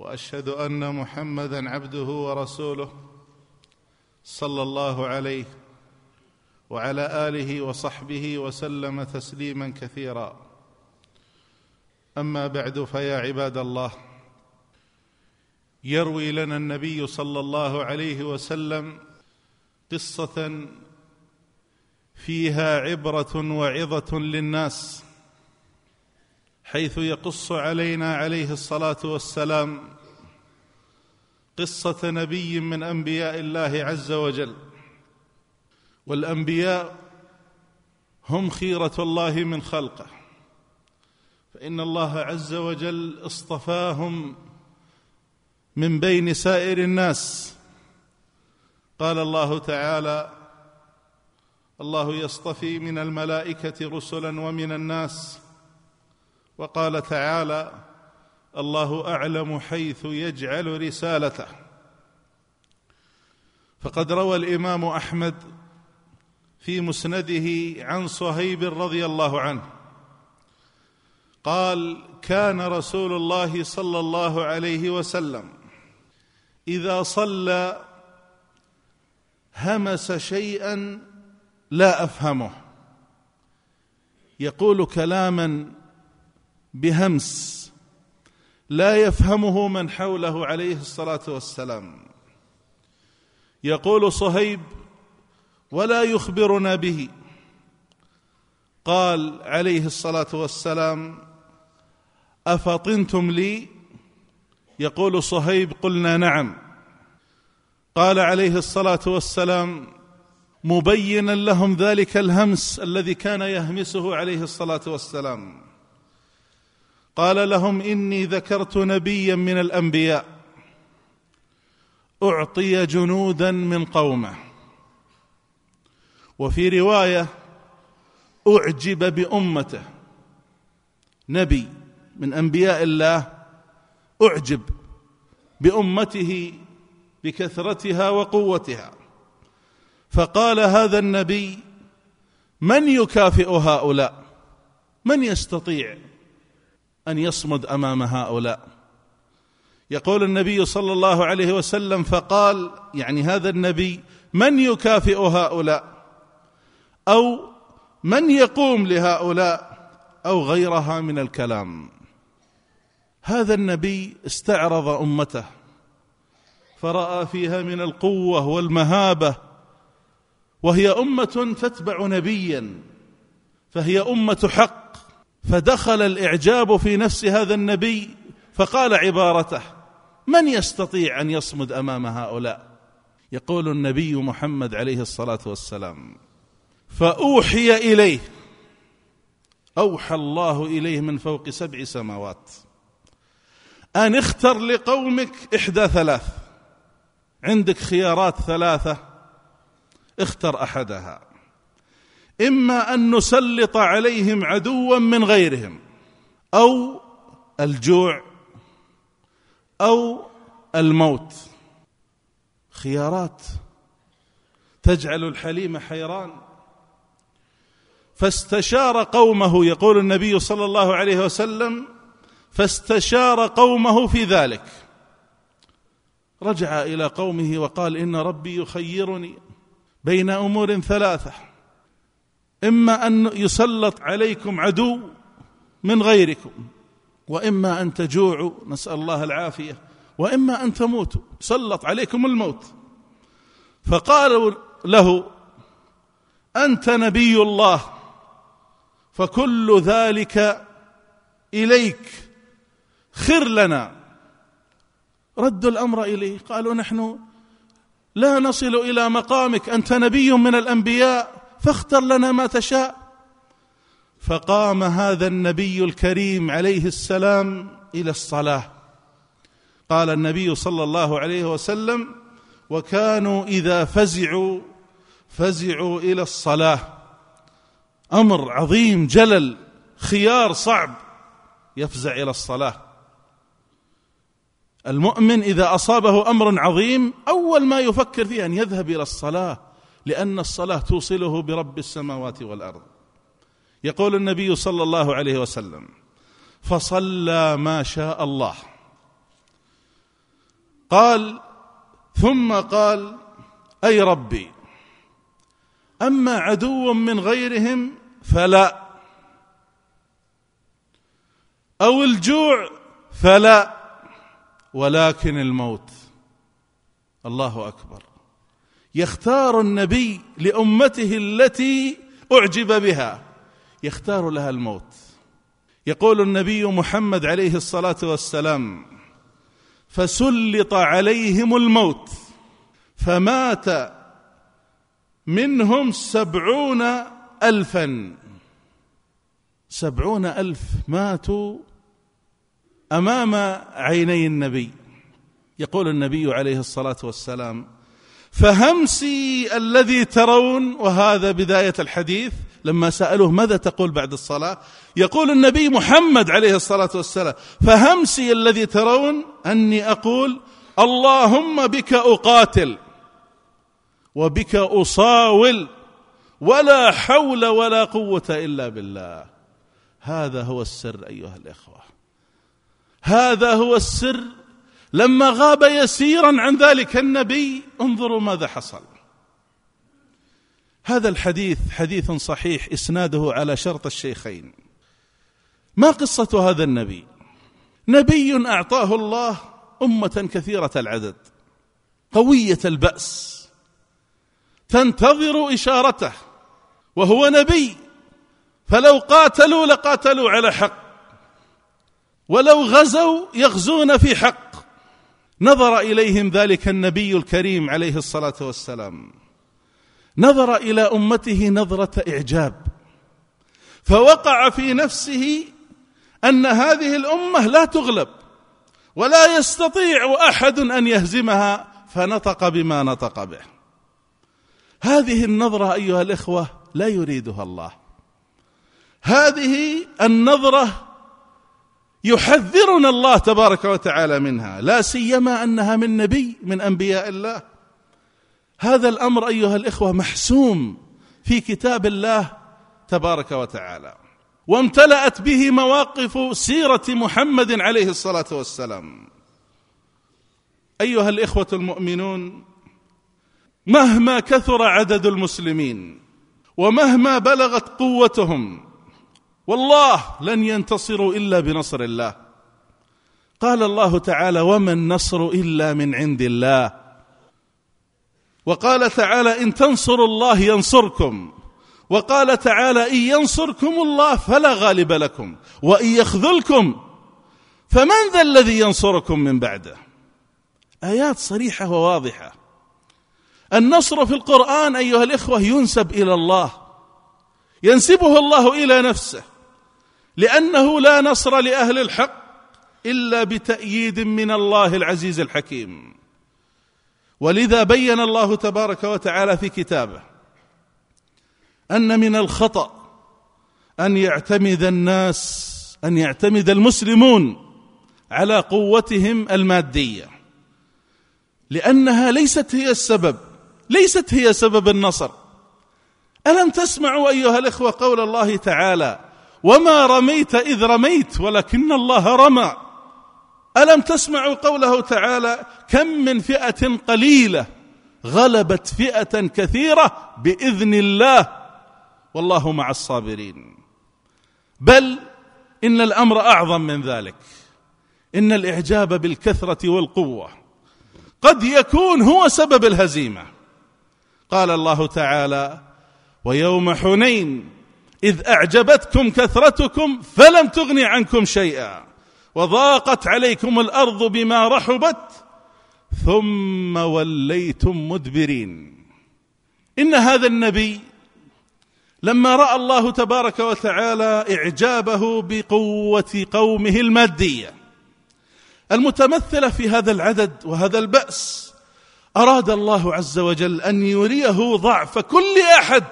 وأشهد أن محمدا عبده ورسوله صلى الله عليه وعلى آله وصحبه وسلم تسليما كثيرا. أما بعد فيا عباد الله يروي لنا النبي صلى الله عليه وسلم قصة فيها عبرة وعظة للناس. حيث يقص علينا عليه الصلاة والسلام قصة نبي من أنبياء الله عز وجل. والأنبياء هم خيرة الله من خلقه. فإن الله عز وجل اصطفاهم من بين سائر الناس. قال الله تعالى الله يصطفي من الملائكة رسلا ومن الناس وقال تعالى الله أعلم حيث يجعل رسالته. فقد روى الإمام أحمد في مسنده عن صهيب رضي الله عنه قال كان رسول الله صلى الله عليه وسلم إذا صلى همس شيئا لا أفهمه يقول كلاما بهمس لا يفهمه من حوله عليه الصلاة والسلام. يقول صهيب ولا يخبرنا به. قال عليه الصلاة والسلام أفطنتم لي؟ يقول صهيب قلنا نعم. قال عليه الصلاة والسلام مبينا لهم ذلك الهمس الذي كان يهمسه عليه الصلاة والسلام. قال لهم إني ذكرت نبيا من الأنبياء. أعطي جنودا من قومه. وفي رواية أعجب بأمته. نبي من أنبياء الله أعجب بأمته بكثرتها وقوتها. فقال هذا النبي من يكافئ هؤلاء؟ من يستطيع؟ أن يصمد أمام هؤلاء. يقول النبي صلى الله عليه وسلم فقال يعني هذا النبي من يكافئ هؤلاء؟ أو من يقوم لهؤلاء؟ أو غيرها من الكلام. هذا النبي استعرض أمته فرأى فيها من القوة والمهابة وهي أمة تتبع نبيا فهي أمة حق. فدخل الإعجاب في نفس هذا النبي فقال عبارته من يستطيع أن يصمد أمام هؤلاء؟ يقول النبي محمد عليه الصلاة والسلام فأوحي إليه أوحى الله إليه من فوق سبع سماوات أن اختر لقومك إحدى ثلاث عندك خيارات ثلاثة اختر أحدها. إما أن نسلط عليهم عدوا من غيرهم أو الجوع أو الموت. خيارات. تجعل الحليم حيران. فاستشار قومه يقول النبي صلى الله عليه وسلم فاستشار قومه في ذلك. رجع إلى قومه وقال إن ربي يخيرني بين أمور ثلاثة. إما أن يسلط عليكم عدو من غيركم وإما أن تجوعوا نسأل الله العافية وإما أن تموتوا سلط عليكم الموت. فقالوا له أنت نبي الله فكل ذلك إليك خر لنا. ردوا الأمر إليه قالوا نحن لا نصل إلى مقامك أنت نبي من الأنبياء. فاختر لنا ما تشاء. فقام هذا النبي الكريم عليه السلام إلى الصلاة. قال النبي صلى الله عليه وسلم وكانوا إذا فزعوا فزعوا إلى الصلاة. أمر عظيم جلل خيار صعب يفزع إلى الصلاة. المؤمن إذا أصابه أمر عظيم أول ما يفكر فيه أن يذهب إلى الصلاة. لأن الصلاة توصله برب السماوات والأرض. يقول النبي صلى الله عليه وسلم فصلى ما شاء الله. قال ثم قال أي ربي أما عدو من غيرهم فلا أو الجوع فلا ولكن الموت. الله أكبر. يختار النبي لأمته التي أعجب بها. يختار لها الموت. يقول النبي محمد عليه الصلاة والسلام فسلط عليهم الموت فمات منهم سبعون الفا. سبعون ألف ماتوا أمام عيني النبي. يقول النبي عليه الصلاة والسلام فهمسي الذي ترون. وهذا بداية الحديث. لما سألوه ماذا تقول بعد الصلاة؟ يقول النبي محمد عليه الصلاة والسلام فهمسي الذي ترون أني أقول اللهم بك أقاتل وبك أصاول ولا حول ولا قوة إلا بالله. هذا هو السر أيها الإخوة. هذا هو السر لما غاب يسيرا عن ذلك النبي انظروا ماذا حصل. هذا الحديث حديث صحيح إسناده على شرط الشيخين. ما قصة هذا النبي؟ نبي أعطاه الله أمة كثيرة العدد قوية البأس تنتظر إشارته وهو نبي فلو قاتلوا لقاتلوا على حق ولو غزوا يغزون في حق. نظر إليهم ذلك النبي الكريم عليه الصلاة والسلام. نظر إلى أمته نظرة إعجاب. فوقع في نفسه أن هذه الأمة لا تغلب ولا يستطيع أحد أن يهزمها فنطق بما نطق به. هذه النظرة أيها الإخوة لا يريدها الله. هذه النظرة يحذرنا الله تبارك وتعالى منها لا سيما أنها من نبي من أنبياء الله. هذا الأمر أيها الإخوة محسوم في كتاب الله تبارك وتعالى. وامتلأت به مواقف سيرة محمد عليه الصلاة والسلام. أيها الإخوة المؤمنون مهما كثر عدد المسلمين ومهما بلغت قوتهم والله لن ينتصروا إلا بنصر الله. قال الله تعالى وما النصر إلا من عند الله. وقال تعالى إن تنصروا الله ينصركم. وقال تعالى إن ينصركم الله فلا غالب لكم وإن يخذلكم فمن ذا الذي ينصركم من بعده. آيات صريحة وواضحة. النصر في القرآن أيها الإخوة ينسب إلى الله. ينسبه الله إلى نفسه لأنه لا نصر لأهل الحق إلا بتأييد من الله العزيز الحكيم. ولذا بين الله تبارك وتعالى في كتابه أن من الخطأ أن يعتمد الناس أن يعتمد المسلمون على قوتهم المادية لأنها ليست هي السبب ليست هي سبب النصر. ألم تسمعوا أيها الإخوة قول الله تعالى وما رميت إذ رميت ولكن الله رمى. ألم تسمعوا قوله تعالى كم من فئة قليلة غلبت فئة كثيرة بإذن الله؟ والله مع الصابرين. بل إن الأمر أعظم من ذلك. إن الإعجاب بالكثرة والقوة قد يكون هو سبب الهزيمة. قال الله تعالى ويوم حنين إذ أعجبتكم كثرتكم فلم تغن عنكم شيئا وضاقت عليكم الأرض بما رحبت ثم وليتم مدبرين. إن هذا النبي لما رأى الله تبارك وتعالى إعجابه بقوة قومه المادية المتمثلة في هذا العدد وهذا البأس أراد الله عز وجل أن يريه ضعف كل أحد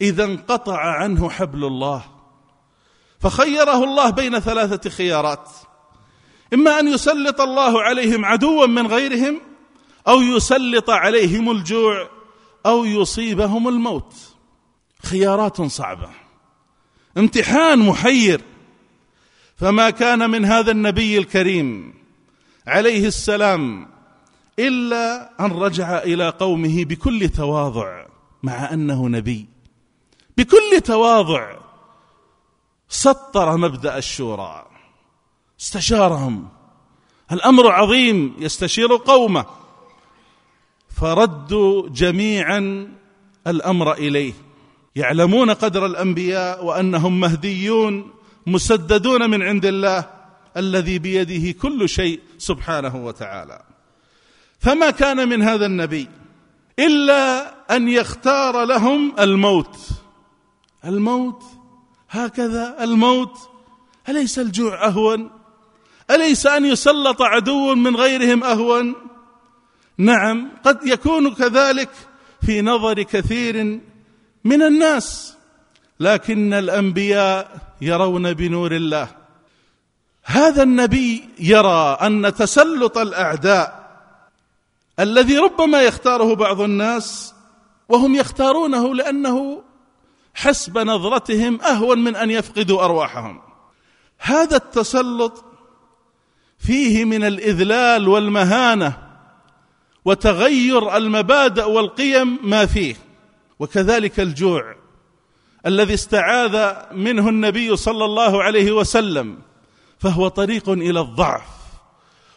إذا انقطع عنه حبل الله. فخيره الله بين ثلاثة خيارات. إما أن يسلط الله عليهم عدوا من غيرهم أو يسلط عليهم الجوع أو يصيبهم الموت. خيارات صعبة. امتحان محير. فما كان من هذا النبي الكريم عليه السلام إلا أن رجع إلى قومه بكل تواضع مع أنه نبي. بكل تواضع سطر مبدأ الشورى. استشارهم. الأمر عظيم يستشير قومه. فردوا جميعا الأمر إليه. يعلمون قدر الأنبياء وأنهم مهديون مسددون من عند الله الذي بيده كل شيء سبحانه وتعالى. فما كان من هذا النبي إلا أن يختار لهم الموت. الموت هكذا الموت. أليس الجوع أهون؟ أليس أن يسلط عدو من غيرهم أهون؟ نعم قد يكون كذلك في نظر كثير من الناس لكن الأنبياء يرون بنور الله. هذا النبي يرى أن تسلط الأعداء الذي ربما يختاره بعض الناس وهم يختارونه لأنه حسب نظرتهم أهون من أن يفقدوا أرواحهم. هذا التسلط فيه من الإذلال والمهانة وتغير المبادئ والقيم ما فيه وكذلك الجوع الذي استعاذ منه النبي صلى الله عليه وسلم فهو طريق إلى الضعف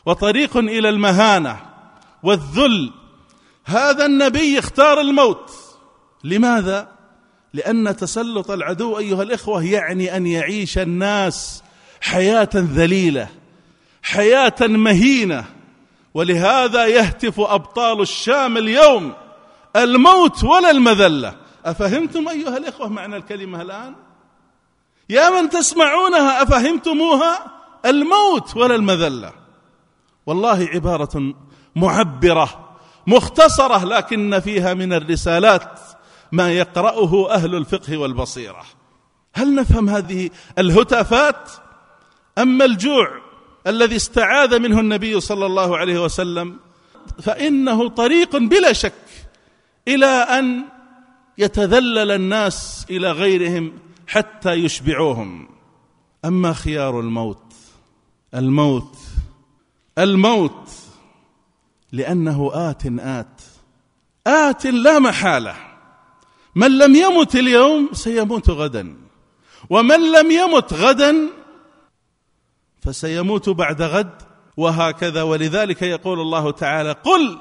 وطريق إلى المهانة والذل. هذا النبي اختار الموت. لماذا؟ لأن تسلط العدو أيها الإخوة يعني أن يعيش الناس حياة ذليلة حياة مهينة ولهذا يهتف أبطال الشام اليوم الموت ولا المذلة. أفهمتم أيها الإخوة معنى الكلمة الآن؟ يا من تسمعونها أفهمتموها؟ الموت ولا المذلة. والله عبارة معبرة مختصرة لكن فيها من الرسالات ما يقرأه أهل الفقه والبصيرة. هل نفهم هذه الهتافات اما الجوع الذي استعاذ منه النبي صلى الله عليه وسلم؟ فإنه طريق بلا شك إلى أن يتذلل الناس إلى غيرهم حتى يشبعوهم. أما خيار الموت الموت الموت لأنه آت آت آت لا محالة. من لم يمت اليوم سيموت غدا ومن لم يمت غدا فسيموت بعد غد وهكذا. ولذلك يقول الله تعالى قل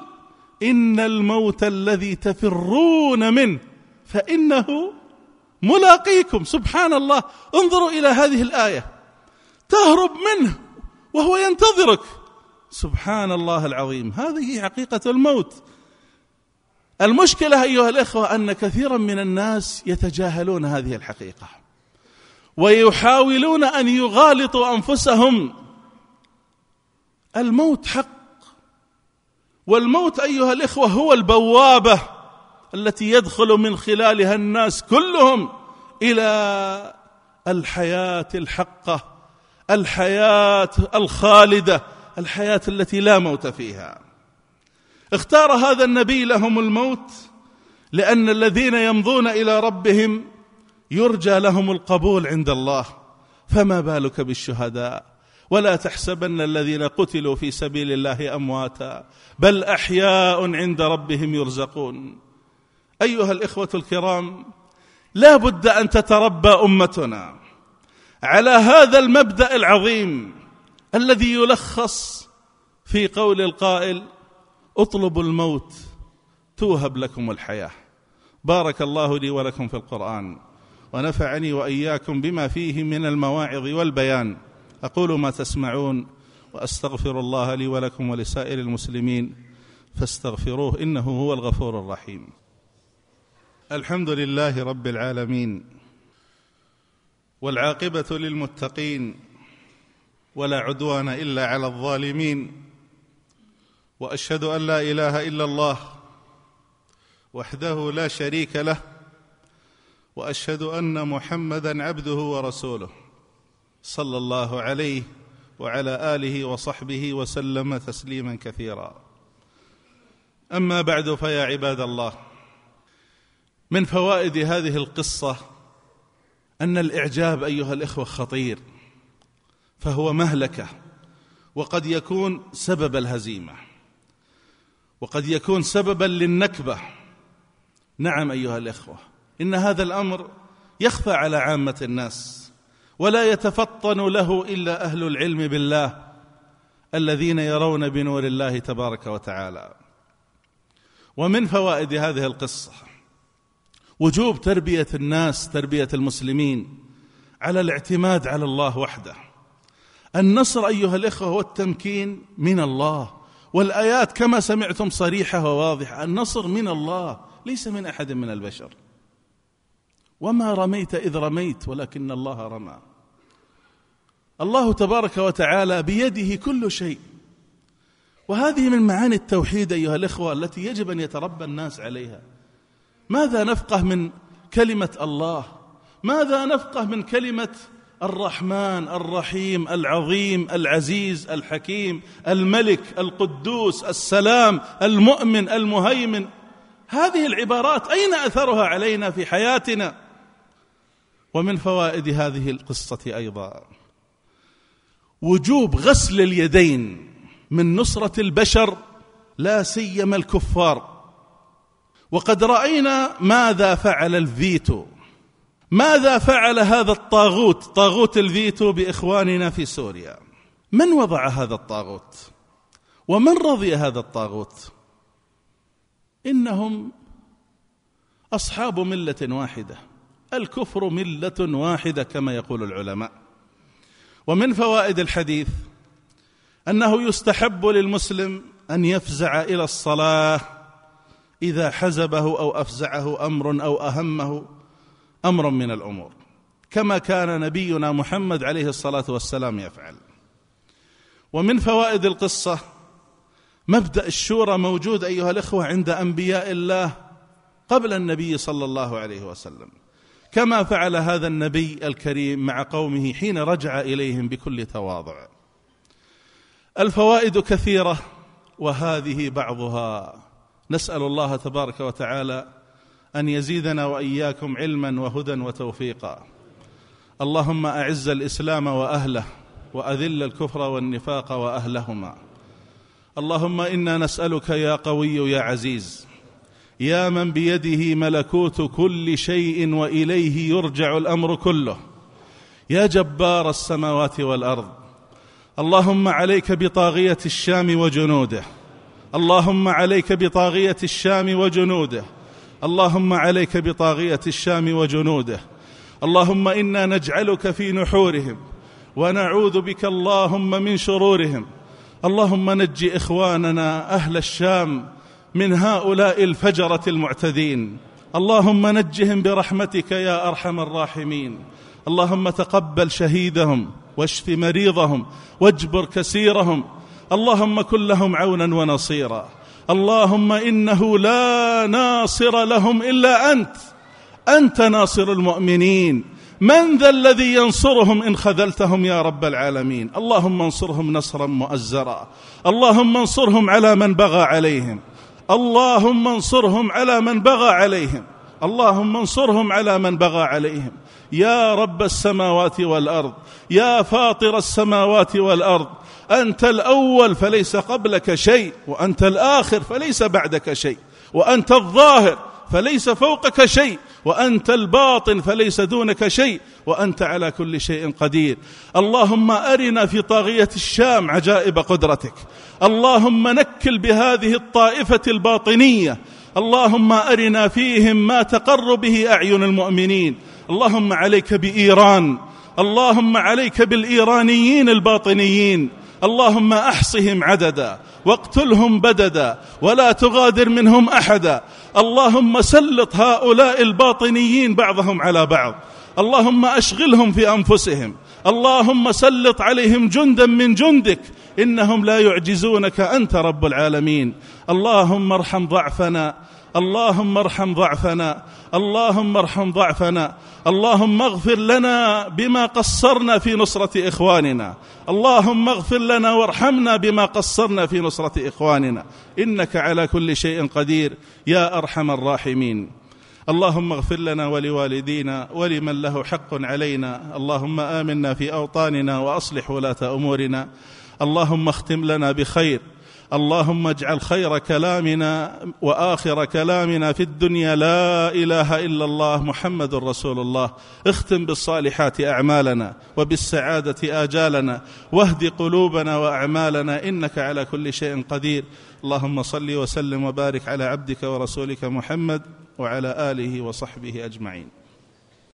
إن الموت الذي تفرون منه فإنه ملاقيكم. سبحان الله. انظروا إلى هذه الآية. تهرب منه وهو ينتظرك. سبحان الله العظيم. هذه حقيقة الموت. المشكلة أيها الإخوة أن كثيرا من الناس يتجاهلون هذه الحقيقة ويحاولون أن يغالطوا أنفسهم. الموت حق والموت أيها الإخوة هو البوابة التي يدخل من خلالها الناس كلهم إلى الحياة الحقة الحياة الخالدة الحياة التي لا موت فيها. اختار هذا النبي لهم الموت لأن الذين يمضون إلى ربهم يرجى لهم القبول عند الله. فما بالك بالشهداء؟ ولا تحسبن الذين قتلوا في سبيل الله أمواتا بل أحياء عند ربهم يرزقون. أيها الإخوة الكرام لا بد أن تتربى أمتنا على هذا المبدأ العظيم الذي يلخص في قول القائل اطلبوا الموت توهب لكم الحياة. بارك الله لي ولكم في القرآن ونفعني وإياكم بما فيه من المواعظ والبيان. أقول ما تسمعون وأستغفر الله لي ولكم ولسائر المسلمين. فاستغفروه إنه هو الغفور الرحيم. الحمد لله رب العالمين والعاقبة للمتقين ولا عدوان إلا على الظالمين. وأشهد أن لا إله إلا الله وحده لا شريك له وأشهد أن محمدا عبده ورسوله صلى الله عليه وعلى آله وصحبه وسلم تسليما كثيرا. أما بعد فيا عباد الله من فوائد هذه القصة أن الإعجاب أيها الإخوة خطير فهو مهلكة وقد يكون سبب الهزيمة. وقد يكون سببا للنكبة. نعم أيها الإخوة إن هذا الأمر يخفى على عامة الناس ولا يتفطن له إلا أهل العلم بالله الذين يرون بنور الله تبارك وتعالى. ومن فوائد هذه القصة وجوب تربية الناس تربية المسلمين على الاعتماد على الله وحده. النصر أيها الإخوة والتمكين من الله. والآيات كما سمعتم صريحة وواضحة. النصر من الله ليس من أحد من البشر. وما رميت إذ رميت ولكن الله رمى. الله تبارك وتعالى بيده كل شيء. وهذه من معاني التوحيد أيها الإخوة التي يجب أن يتربى الناس عليها. ماذا نفقه من كلمة الله؟ ماذا نفقه من كلمة الرحمن الرحيم العظيم العزيز الحكيم الملك القدوس السلام المؤمن المهيمن. هذه العبارات أين أثرها علينا في حياتنا؟ ومن فوائد هذه القصة أيضا. وجوب غسل اليدين من نصرة البشر لا سيما الكفار. وقد رأينا ماذا فعل الفيتو. ماذا فعل هذا الطاغوت؟ طاغوت الفيتو بإخواننا في سوريا. من وضع هذا الطاغوت؟ ومن رضي هذا الطاغوت؟ إنهم أصحاب ملة واحدة. الكفر ملة واحدة كما يقول العلماء. ومن فوائد الحديث أنه يستحب للمسلم أن يفزع إلى الصلاة إذا حزبه أو أفزعه أمر أو أهمه. أمر من الأمور. كما كان نبينا محمد عليه الصلاة والسلام يفعل. ومن فوائد القصة مبدأ الشورى موجود أيها الإخوة عند أنبياء الله قبل النبي صلى الله عليه وسلم. كما فعل هذا النبي الكريم مع قومه حين رجع إليهم بكل تواضع. الفوائد كثيرة وهذه بعضها. نسأل الله تبارك وتعالى أن يزيدنا وإياكم علما وهدى وتوفيقا. اللهم أعز الإسلام وأهله وأذل الكفر والنفاق وأهلهما. اللهم إنا نسألك يا قوي يا عزيز. يا من بيده ملكوت كل شيء وإليه يرجع الأمر كله. يا جبار السماوات والأرض. اللهم عليك بطاغية الشام وجنوده. اللهم عليك بطاغية الشام وجنوده. اللهم عليك بطاغية الشام وجنوده. اللهم إنا نجعلك في نحورهم ونعوذ بك اللهم من شرورهم. اللهم نج إخواننا أهل الشام من هؤلاء الفجرة المعتدين. اللهم نجهم برحمتك يا أرحم الراحمين. اللهم تقبل شهيدهم واشف مريضهم واجبر كسيرهم. اللهم كن لهم عونا ونصيرا. اللهم إنه لا ناصر لهم إلا أنت. أنت ناصر المؤمنين. من ذا الذي ينصرهم إن خذلتهم يا رب العالمين؟ اللهم انصرهم نصرا مؤزرا. اللهم انصرهم على من بغى عليهم. اللهم انصرهم على من بغى عليهم. اللهم انصرهم على من بغى عليهم. يا رب السماوات والأرض. يا فاطر السماوات والأرض. انت الأول فليس قبلك شيء وأنت الآخر فليس بعدك شيء وأنت الظاهر فليس فوقك شيء وأنت الباطن فليس دونك شيء وأنت على كل شيء قدير. اللهم أرنا في طاغية الشام عجائب قدرتك. اللهم نكل بهذه الطائفة الباطنية. اللهم أرنا فيهم ما تقر به أعين المؤمنين. اللهم عليك بإيران. اللهم عليك بالإيرانيين الباطنيين. اللهم أحصهم عددا واقتلهم بددا ولا تغادر منهم أحدا. اللهم سلط هؤلاء الباطنيين بعضهم على بعض. اللهم أشغلهم في أنفسهم. اللهم سلط عليهم جندا من جندك. إنهم لا يعجزونك أنت رب العالمين. اللهم ارحم ضعفنا. اللهم ارحم ضعفنا. اللهم ارحم ضعفنا. اللهم اغفر لنا بما قصرنا في نصرة إخواننا. اللهم اغفر لنا وارحمنا بما قصرنا في نصرة إخواننا. إنك على كل شيء قدير يا أرحم الراحمين. اللهم اغفر لنا ولوالدينا ولمن له حق علينا. اللهم آمنا في أوطاننا وأصلح ولاة أمورنا. اللهم اختم لنا بخير اللهم اجعل خير كلامنا وآخر كلامنا في الدنيا. لا إله إلا الله محمد رسول الله. اختم بالصالحات أعمالنا وبالسعادة آجالنا. واهد قلوبنا وأعمالنا. إنك على كل شيء قدير. اللهم صل وسلم وبارك على عبدك ورسولك محمد وعلى آله وصحبه أجمعين.